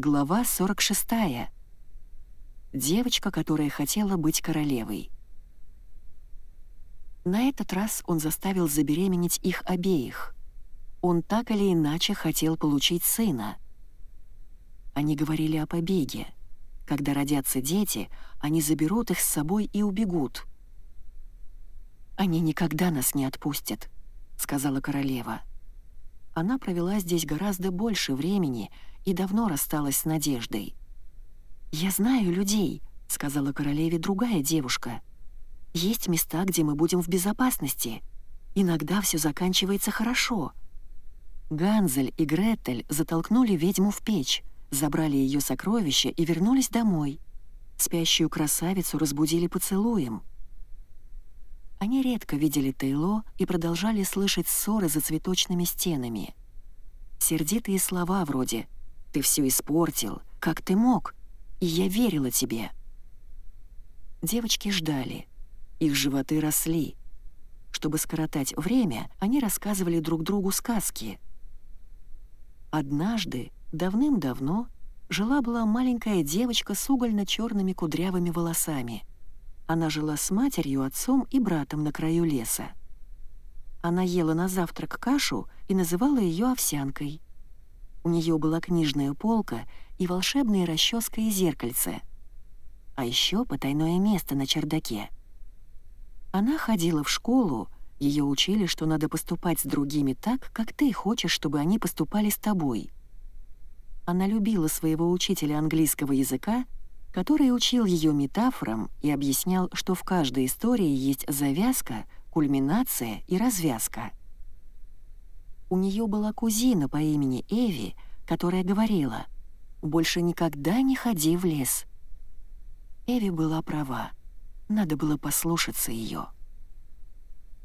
Глава 46. Девочка, которая хотела быть королевой. На этот раз он заставил забеременеть их обеих. Он так или иначе хотел получить сына. Они говорили о побеге. Когда родятся дети, они заберут их с собой и убегут. «Они никогда нас не отпустят», — сказала королева. Она провела здесь гораздо больше времени — и давно рассталась с Надеждой. «Я знаю людей», — сказала королеве другая девушка. «Есть места, где мы будем в безопасности. Иногда все заканчивается хорошо». Ганзель и Гретель затолкнули ведьму в печь, забрали ее сокровища и вернулись домой. Спящую красавицу разбудили поцелуем. Они редко видели Тейло и продолжали слышать ссоры за цветочными стенами. Сердитые слова вроде ты все испортил. Как ты мог? И я верила тебе». Девочки ждали. Их животы росли. Чтобы скоротать время, они рассказывали друг другу сказки. Однажды, давным-давно, жила-была маленькая девочка с угольно-черными кудрявыми волосами. Она жила с матерью, отцом и братом на краю леса. Она ела на завтрак кашу и называла ее овсянкой. У нее была книжная полка и волшебные расческа и зеркальце. А еще потайное место на чердаке. Она ходила в школу, ее учили, что надо поступать с другими так, как ты хочешь, чтобы они поступали с тобой. Она любила своего учителя английского языка, который учил ее метафорам и объяснял, что в каждой истории есть завязка, кульминация и развязка. У нее была кузина по имени Эви, которая говорила «Больше никогда не ходи в лес». Эви была права. Надо было послушаться ее.